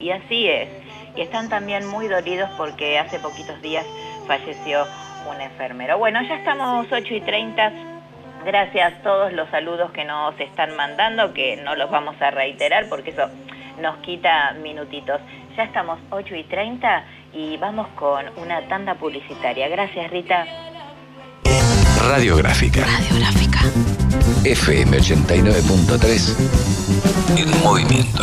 Y así es. Y están también muy dolidos porque hace poquitos días falleció un enfermero. Bueno, ya estamos 8 y 30. Gracias a todos los saludos que nos están mandando, que no los vamos a reiterar porque eso nos quita minutitos. Ya estamos 8 y 30 y vamos con una tanda publicitaria. Gracias, Rita. Radiográfica. Radiográfica. FM 89.3. En movimiento.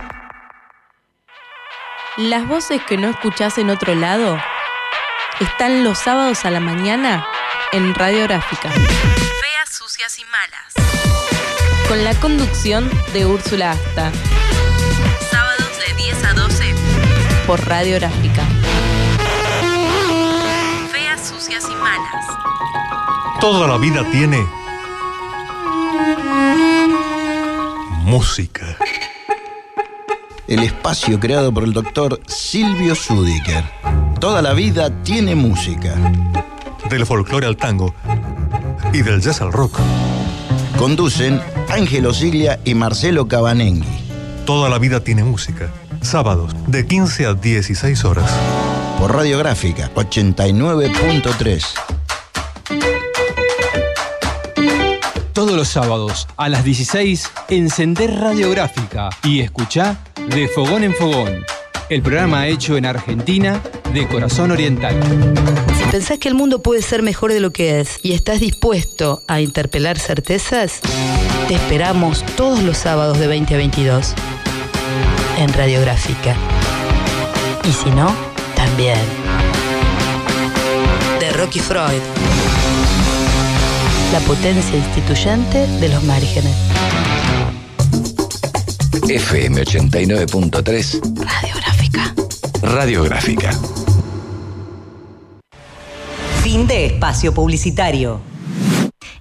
Las voces que no escuchás en otro lado están los sábados a la mañana en Radiográfica. Feas, sucias y malas. Con la conducción de Úrsula Asta. Sábados de 10 a 12 por Radiográfica. Feas, sucias y malas. Toda la vida tiene música. El espacio creado por el doctor Silvio Zudiker. Toda la vida tiene música. Del folclore al tango y del jazz al rock. Conducen Ángelo Siglia y Marcelo Cabanengui. Toda la vida tiene música. Sábados de 15 a 16 horas. Por Radiográfica 89.3. Todos los sábados a las 16, encender Radiográfica y escuchá De Fogón en Fogón, el programa hecho en Argentina de corazón oriental. Si pensás que el mundo puede ser mejor de lo que es y estás dispuesto a interpelar certezas, te esperamos todos los sábados de 20 a 22 en Radiográfica. Y si no, también. De Rocky Freud. La potencia instituyente de los márgenes. FM 89.3. Radiográfica. Radiográfica. Fin de espacio publicitario.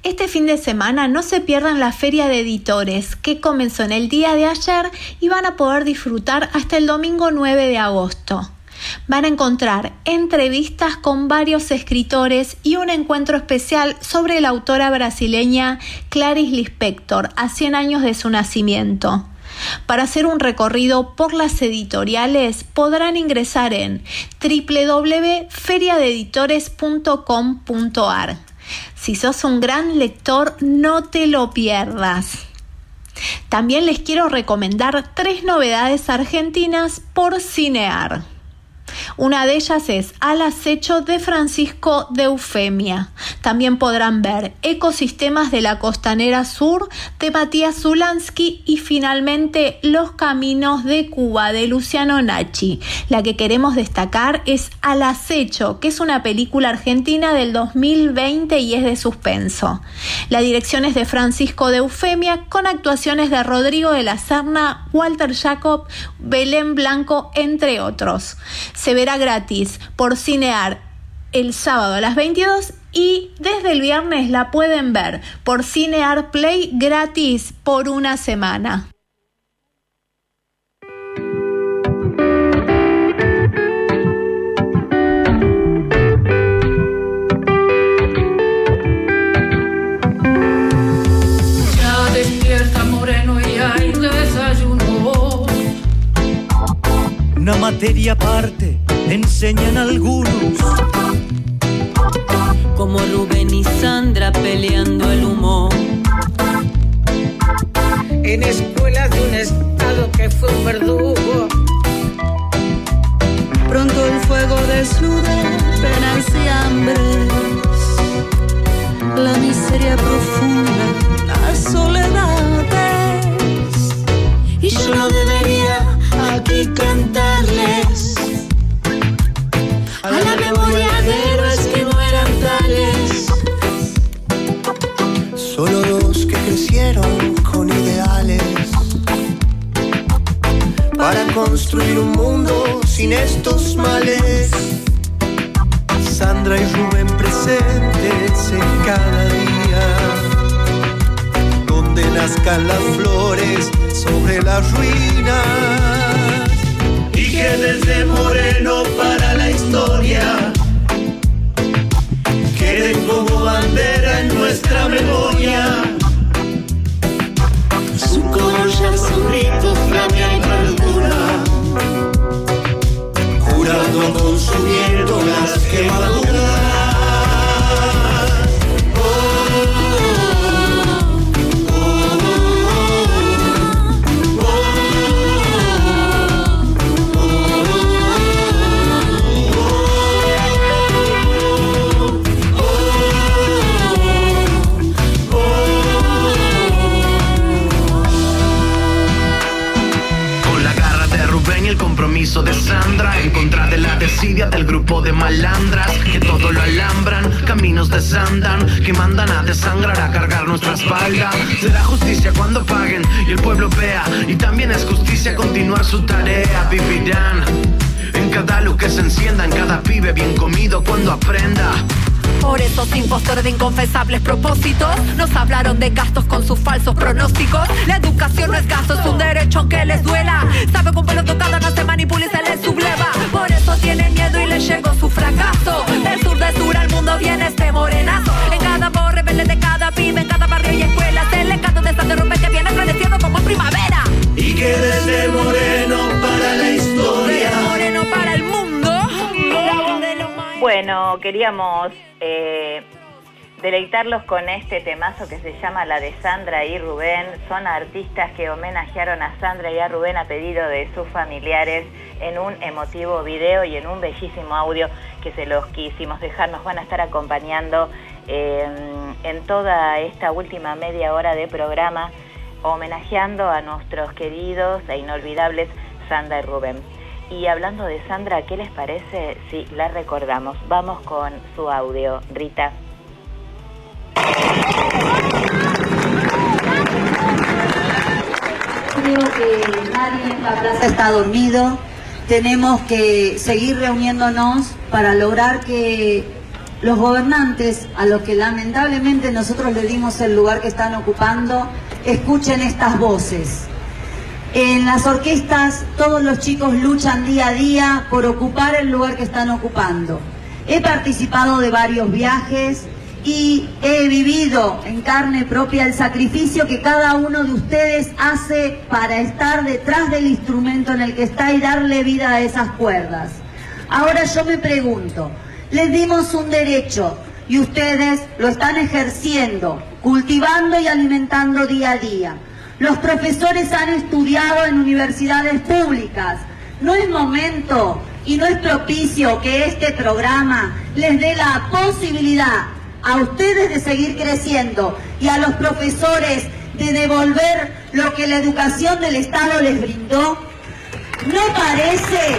Este fin de semana no se pierdan la Feria de Editores, que comenzó en el día de ayer y van a poder disfrutar hasta el domingo 9 de agosto. Van a encontrar entrevistas con varios escritores y un encuentro especial sobre la autora brasileña Clarice Lispector, a 100 años de su nacimiento. Para hacer un recorrido por las editoriales podrán ingresar en www.feriadeeditores.com.ar. Si sos un gran lector, no te lo pierdas. También les quiero recomendar tres novedades argentinas por Cinear. Una de ellas es Al acecho de Francisco de Eufemia. También podrán ver Ecosistemas de la Costanera Sur de Matías Zulansky y finalmente Los Caminos de Cuba de Luciano Nachi. La que queremos destacar es Al acecho, que es una película argentina del 2020 y es de suspenso. La dirección es de Francisco de Eufemia con actuaciones de Rodrigo de la Serna, Walter Jacob, Belén Blanco, entre otros se verá gratis por Cinear el sábado a las 22 y desde el viernes la pueden ver por Cinear Play gratis por una semana. Ya despierta moreno y hay desayuno. Una materia aparte enseñan algunos. Como Rubén y Sandra peleando el humor. En escuelas de un estado que fue un verdugo. Pronto el fuego desnuda penas y hambres. La miseria profunda, construir un mundo sin estos males. Sandra y Rubén presentes en cada día, donde nazcan las flores sobre las ruinas. Y que desde Moreno para la historia queden como bandera en nuestra memoria. Su collar, su rito, flameando altura, curando el compromiso de Sandra En contra de la desidia del grupo de malandras Que todo lo alambran, caminos desandan Que mandan a desangrar, a cargar nuestra espalda. Será justicia cuando paguen y el pueblo vea Y también es justicia continuar su tarea. Vivirán en cada luz que se encienda En cada pibe bien comido cuando aprenda Por esos impostores de inconfesables propósitos. Nos hablaron de gastos con sus falsos pronósticos. La educación no es gasto, es un derecho aunque les duela. Sabe con pelo tocado no se manipula y se les subleva. Por eso tienen miedo y les llegó su fracaso. Del sur de sur al mundo viene este morenazo. En cada voz rebelde de cada pibe, en cada barrio y escuela. Es el encanto de esta derrumbe que viene floreciendo como en primavera. Y que desde Moreno para la historia. Moreno para el mundo. Bueno, queríamos deleitarlos con este temazo que se llama La de Sandra y Rubén. Son artistas que homenajearon a Sandra y a Rubén a pedido de sus familiares en un emotivo video y en un bellísimo audio que se los quisimos dejar. Nos van a estar acompañando eh, en toda esta última media hora de programa homenajeando a nuestros queridos e inolvidables Sandra y Rubén. Y hablando de Sandra, ¿qué les parece si la recordamos? Vamos con su audio, Rita. Que nadie en esta plaza está dormido. Tenemos que seguir reuniéndonos para lograr que los gobernantes, a los que lamentablemente nosotros le dimos el lugar que están ocupando, escuchen estas voces. En las orquestas todos los chicos luchan día a día por ocupar el lugar que están ocupando. He participado de varios viajes y he vivido en carne propia el sacrificio que cada uno de ustedes hace para estar detrás del instrumento en el que está y darle vida a esas cuerdas. Ahora yo me pregunto, les dimos un derecho y ustedes lo están ejerciendo, cultivando y alimentando día a día. Los profesores han estudiado en universidades públicas. No es momento y no es propicio que este programa les dé la posibilidad a ustedes de seguir creciendo y a los profesores de devolver lo que la educación del Estado les brindó. ¿No parece?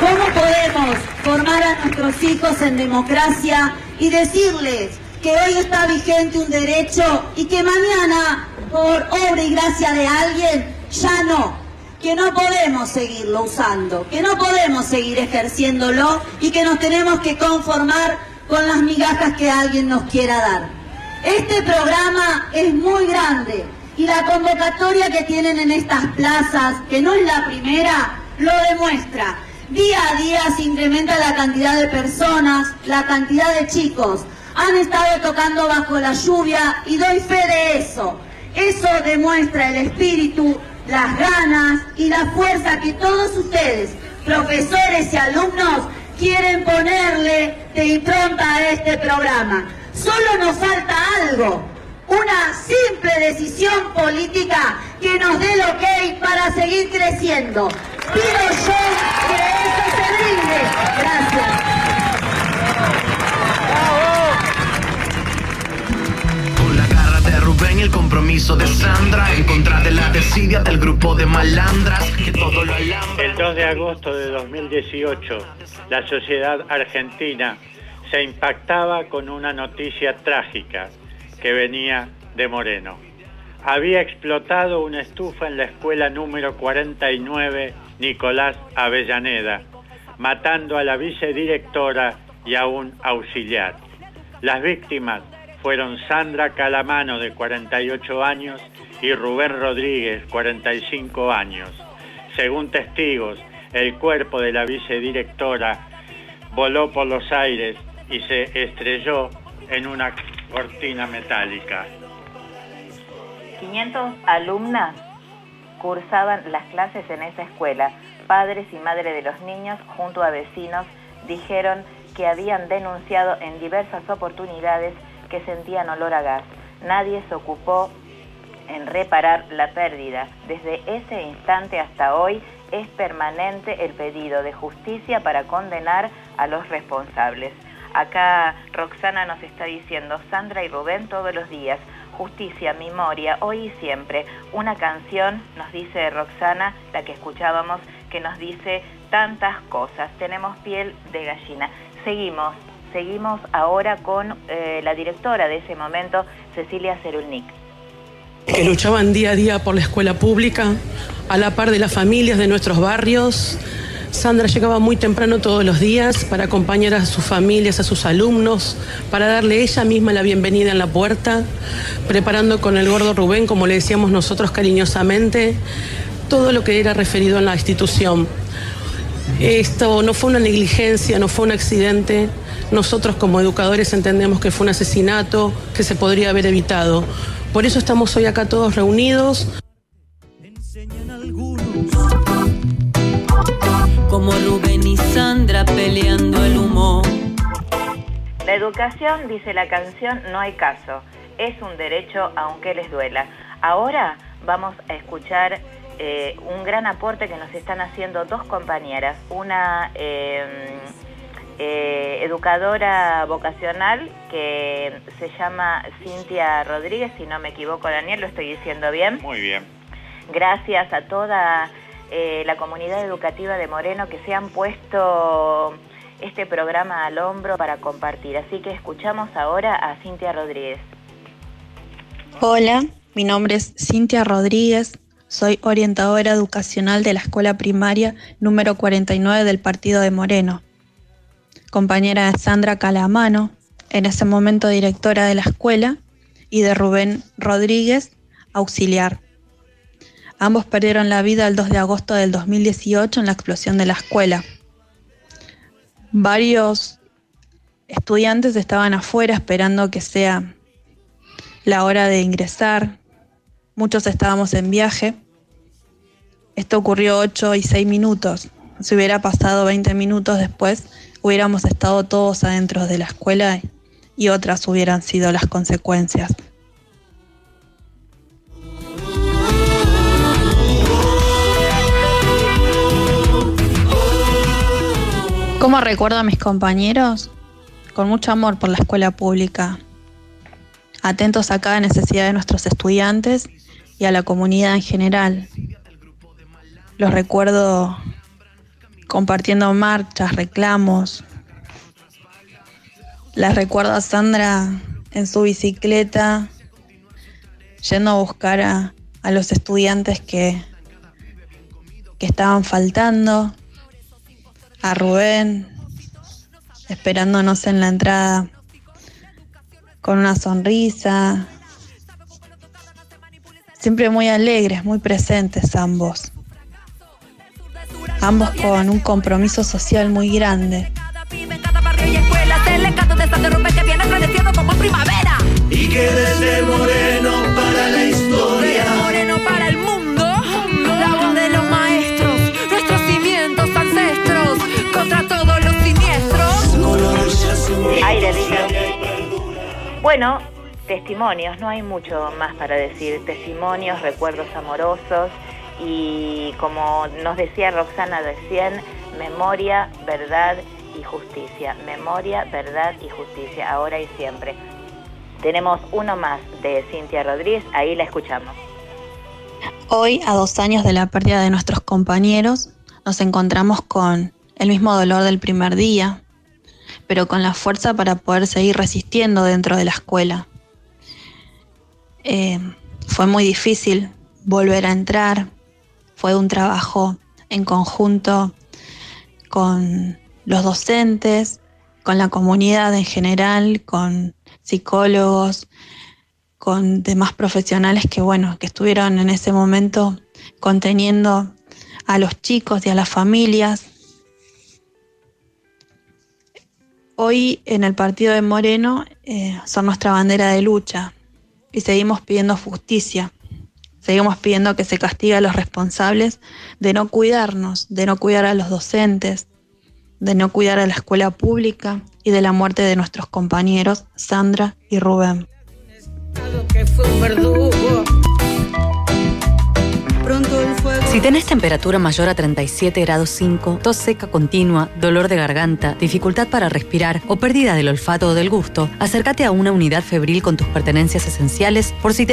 ¿Cómo podemos formar a nuestros hijos en democracia y decirles que hoy está vigente un derecho y que mañana, por obra y gracia de alguien, ya no? Que no podemos seguirlo usando, que no podemos seguir ejerciéndolo y que nos tenemos que conformar con las migajas que alguien nos quiera dar. Este programa es muy grande y la convocatoria que tienen en estas plazas, que no es la primera, lo demuestra. Día a día se incrementa la cantidad de personas, la cantidad de chicos. Han estado tocando bajo la lluvia y doy fe de eso. Eso demuestra el espíritu, las ganas y la fuerza que todos ustedes, profesores y alumnos, quieren ponerle de impronta a este programa. Solo nos falta algo, una simple decisión política que nos dé el ok para seguir creciendo. Pido yo que eso se brinde. Gracias. Y el compromiso de Sandra En contra de la desidia del grupo de malandras Que todo lo El 2 de agosto de 2018, la sociedad argentina se impactaba con una noticia trágica que venía de Moreno. Había explotado una estufa en la escuela número 49 Nicolás Avellaneda, matando a la vicedirectora y a un auxiliar. Las víctimas fueron Sandra Calamano, de 48 años, y Rubén Rodríguez, 45 años. Según testigos, el cuerpo de la vicedirectora voló por los aires y se estrelló en una cortina metálica. 500 alumnas cursaban las clases en esa escuela. Padres y madres de los niños, junto a vecinos, dijeron que habían denunciado en diversas oportunidades que sentían olor a gas. Nadie se ocupó en reparar la pérdida. Desde ese instante hasta hoy es permanente el pedido de justicia para condenar a los responsables. Acá Roxana nos está diciendo, Sandra y Rubén todos los días, justicia, memoria, hoy y siempre. Una canción, nos dice Roxana, la que escuchábamos, que nos dice tantas cosas. Tenemos piel de gallina. Seguimos, seguimos ahora con eh, la directora de ese momento, Cecilia Cerulnik. Que luchaban día a día por la escuela pública, a la par de las familias de nuestros barrios. Sandra llegaba muy temprano todos los días para acompañar a sus familias, a sus alumnos, para darle ella misma la bienvenida en la puerta, preparando con el gordo Rubén, como le decíamos nosotros cariñosamente, todo lo que era referido en la institución. Esto no fue una negligencia, no fue un accidente. Nosotros como educadores entendemos que fue un asesinato que se podría haber evitado. Por eso estamos hoy acá todos reunidos. Como Rubén y Sandra peleando el humo. La educación, dice la canción, no hay caso. Es un derecho aunque les duela. Ahora vamos a escuchar eh, un gran aporte que nos están haciendo dos compañeras. Una eh, eh, educadora vocacional que se llama Cintia Rodríguez, si no me equivoco Daniel, lo estoy diciendo bien. Muy bien. Gracias a toda eh, la comunidad educativa de Moreno que se han puesto este programa al hombro para compartir. Así que escuchamos ahora a Cintia Rodríguez. Hola, mi nombre es Cintia Rodríguez, soy orientadora educacional de la escuela primaria número 49 del partido de Moreno compañera de Sandra Calamano, en ese momento directora de la escuela, y de Rubén Rodríguez, auxiliar. Ambos perdieron la vida el 2 de agosto del 2018 en la explosión de la escuela. Varios estudiantes estaban afuera esperando que sea la hora de ingresar. Muchos estábamos en viaje. Esto ocurrió 8 y 6 minutos. Si hubiera pasado 20 minutos después, hubiéramos estado todos adentro de la escuela y otras hubieran sido las consecuencias. ¿Cómo recuerdo a mis compañeros? Con mucho amor por la escuela pública, atentos a cada necesidad de nuestros estudiantes y a la comunidad en general. Los recuerdo compartiendo marchas, reclamos. La recuerdo a Sandra en su bicicleta, yendo a buscar a, los estudiantes que, que estaban faltando, a Rubén, esperándonos en la entrada con una sonrisa, siempre muy alegres, muy presentes ambos ambos con un compromiso social muy grande. Y que desde Moreno para la historia. Moreno para el mundo. La voz de los maestros. Nuestros cimientos ancestros. Contra todos los siniestros. Aire Bueno, testimonios, no hay mucho más para decir. Testimonios, recuerdos amorosos y como nos decía Roxana recién, memoria, verdad y justicia. Memoria, verdad y justicia, ahora y siempre. Tenemos uno más de Cintia Rodríguez, ahí la escuchamos. Hoy, a dos años de la pérdida de nuestros compañeros, nos encontramos con el mismo dolor del primer día, pero con la fuerza para poder seguir resistiendo dentro de la escuela. Eh, fue muy difícil volver a entrar, fue un trabajo en conjunto con los docentes, con la comunidad en general, con psicólogos, con demás profesionales que bueno, que estuvieron en ese momento conteniendo a los chicos y a las familias. Hoy en el partido de Moreno eh, son nuestra bandera de lucha y seguimos pidiendo justicia. Seguimos pidiendo que se castigue a los responsables de no cuidarnos, de no cuidar a los docentes, de no cuidar a la escuela pública y de la muerte de nuestros compañeros Sandra y Rubén. Si tenés temperatura mayor a 37 grados 5, tos seca continua, dolor de garganta, dificultad para respirar o pérdida del olfato o del gusto, acércate a una unidad febril con tus pertenencias esenciales por si